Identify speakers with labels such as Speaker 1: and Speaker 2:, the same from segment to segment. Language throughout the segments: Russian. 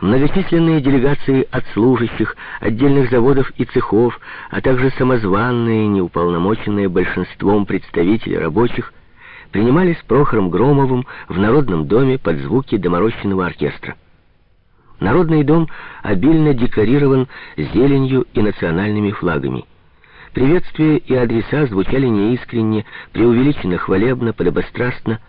Speaker 1: Многочисленные делегации от служащих, отдельных заводов и цехов, а также самозванные, неуполномоченные большинством представителей рабочих, принимались Прохором Громовым в Народном доме под звуки доморощенного оркестра. Народный дом обильно декорирован зеленью и национальными флагами. Приветствия и адреса звучали неискренне, преувеличенно хвалебно, подобострастно,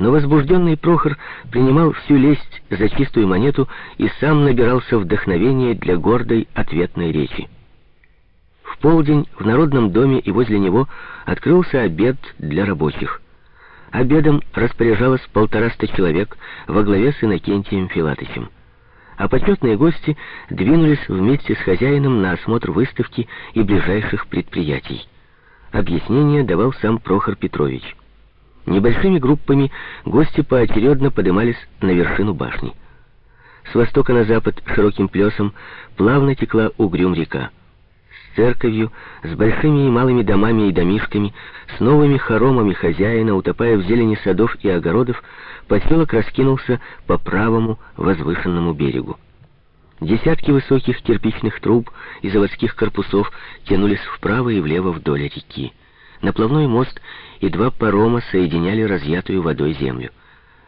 Speaker 1: но возбужденный Прохор принимал всю лесть за чистую монету и сам набирался вдохновения для гордой ответной речи. В полдень в Народном доме и возле него открылся обед для рабочих. Обедом распоряжалось полтораста человек во главе с Иннокентием Филатычем. А почетные гости двинулись вместе с хозяином на осмотр выставки и ближайших предприятий. Объяснение давал сам Прохор Петрович. Небольшими группами гости поочередно поднимались на вершину башни. С востока на запад широким плесом плавно текла угрюм река. С церковью, с большими и малыми домами и домишками, с новыми хоромами хозяина, утопая в зелени садов и огородов, поселок раскинулся по правому возвышенному берегу. Десятки высоких кирпичных труб и заводских корпусов тянулись вправо и влево вдоль реки. Наплавной мост и два парома соединяли разъятую водой землю.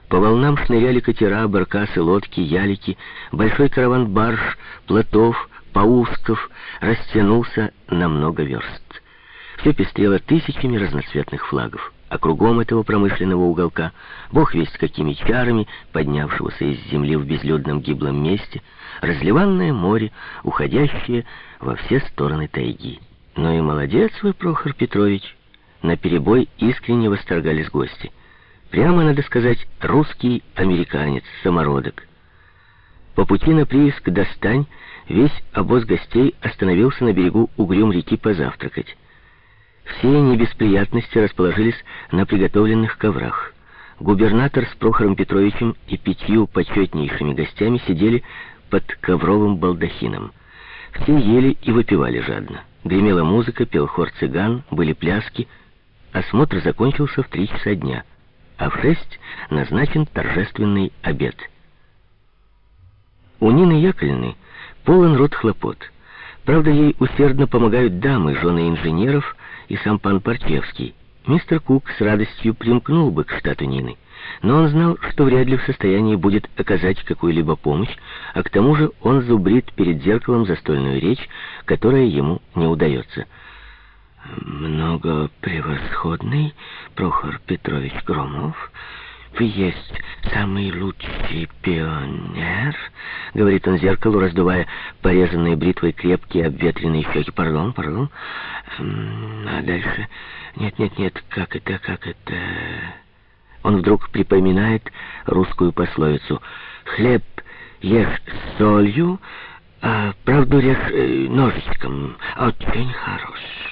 Speaker 1: По волнам шныряли катера, баркасы, лодки, ялики. Большой караван барж, плотов, паусков растянулся на много верст. Все пестрело тысячами разноцветных флагов. А кругом этого промышленного уголка, бог весть какими чарами, поднявшегося из земли в безлюдном гиблом месте, разливанное море, уходящее во все стороны тайги. Ну и молодец вы, Прохор Петрович, на перебой искренне восторгались гости. Прямо, надо сказать, русский американец, самородок. По пути на прииск «Достань» весь обоз гостей остановился на берегу угрюм реки позавтракать. Все небесприятности расположились на приготовленных коврах. Губернатор с Прохором Петровичем и пятью почетнейшими гостями сидели под ковровым балдахином. Все ели и выпивали жадно. Гремела музыка, пел хор цыган, были пляски — Осмотр закончился в три часа дня, а в шесть назначен торжественный обед. У Нины Яковлевны полон рот хлопот. Правда, ей усердно помогают дамы, жены инженеров и сам пан Парчевский. Мистер Кук с радостью примкнул бы к штату Нины, но он знал, что вряд ли в состоянии будет оказать какую-либо помощь, а к тому же он зубрит перед зеркалом застольную речь, которая ему не удается много превосходный Прохор Петрович Громов. Вы есть самый лучший пионер, говорит он зеркалу, раздувая порезанные бритвой крепкие обветренные щеки. Пардон, пардон. А дальше... Нет, нет, нет, как это, как это... Он вдруг припоминает русскую пословицу. «Хлеб ешь солью, а правду режь э, ножичком. Очень хорош».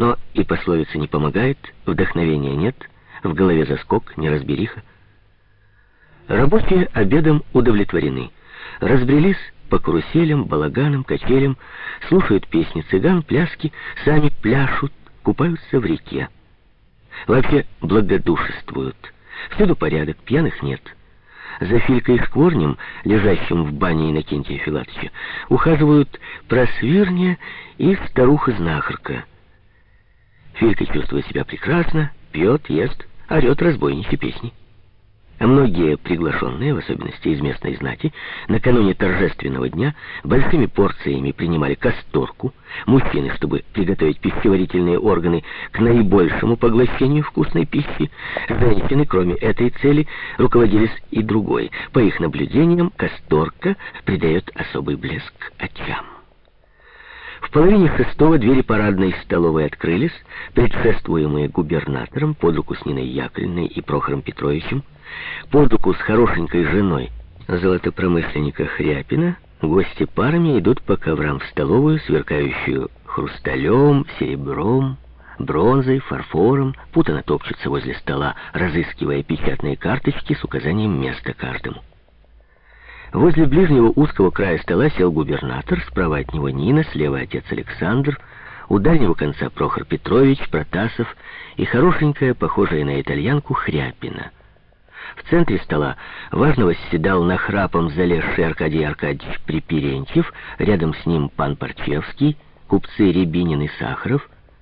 Speaker 1: Но и пословица не помогает, вдохновения нет, в голове заскок, неразбериха. Рабочие обедом удовлетворены. Разбрелись по каруселям, балаганам, качелям, слушают песни цыган, пляски, сами пляшут, купаются в реке. Вообще благодушествуют. Всюду порядок, пьяных нет. За Филькой Шкворнем, лежащим в бане Иннокентия Филатовича, ухаживают просвирня и старуха-знахарка — Филька чувствует себя прекрасно, пьет, ест, орет разбойничьи песни. А многие приглашенные, в особенности из местной знати, накануне торжественного дня большими порциями принимали касторку. Мужчины, чтобы приготовить пищеварительные органы к наибольшему поглощению вкусной пищи. Женщины, кроме этой цели, руководились и другой. По их наблюдениям, касторка придает особый блеск очам. В половине шестого двери парадной столовой открылись, предшествуемые губернатором под руку с Ниной Яковлевной и Прохором Петровичем, под руку с хорошенькой женой золотопромышленника Хряпина, гости парами идут по коврам в столовую, сверкающую хрусталем, серебром, бронзой, фарфором, путано топчутся возле стола, разыскивая печатные карточки с указанием места каждому. Возле ближнего узкого края стола сел губернатор, справа от него Нина, слева отец Александр, у дальнего конца Прохор Петрович, Протасов и хорошенькая, похожая на итальянку, Хряпина. В центре стола важно восседал на храпом залезший Аркадий Аркадьевич Приперентьев, рядом с ним пан Парчевский, купцы Рябинин и Сахаров —